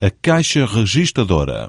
a caixa registadora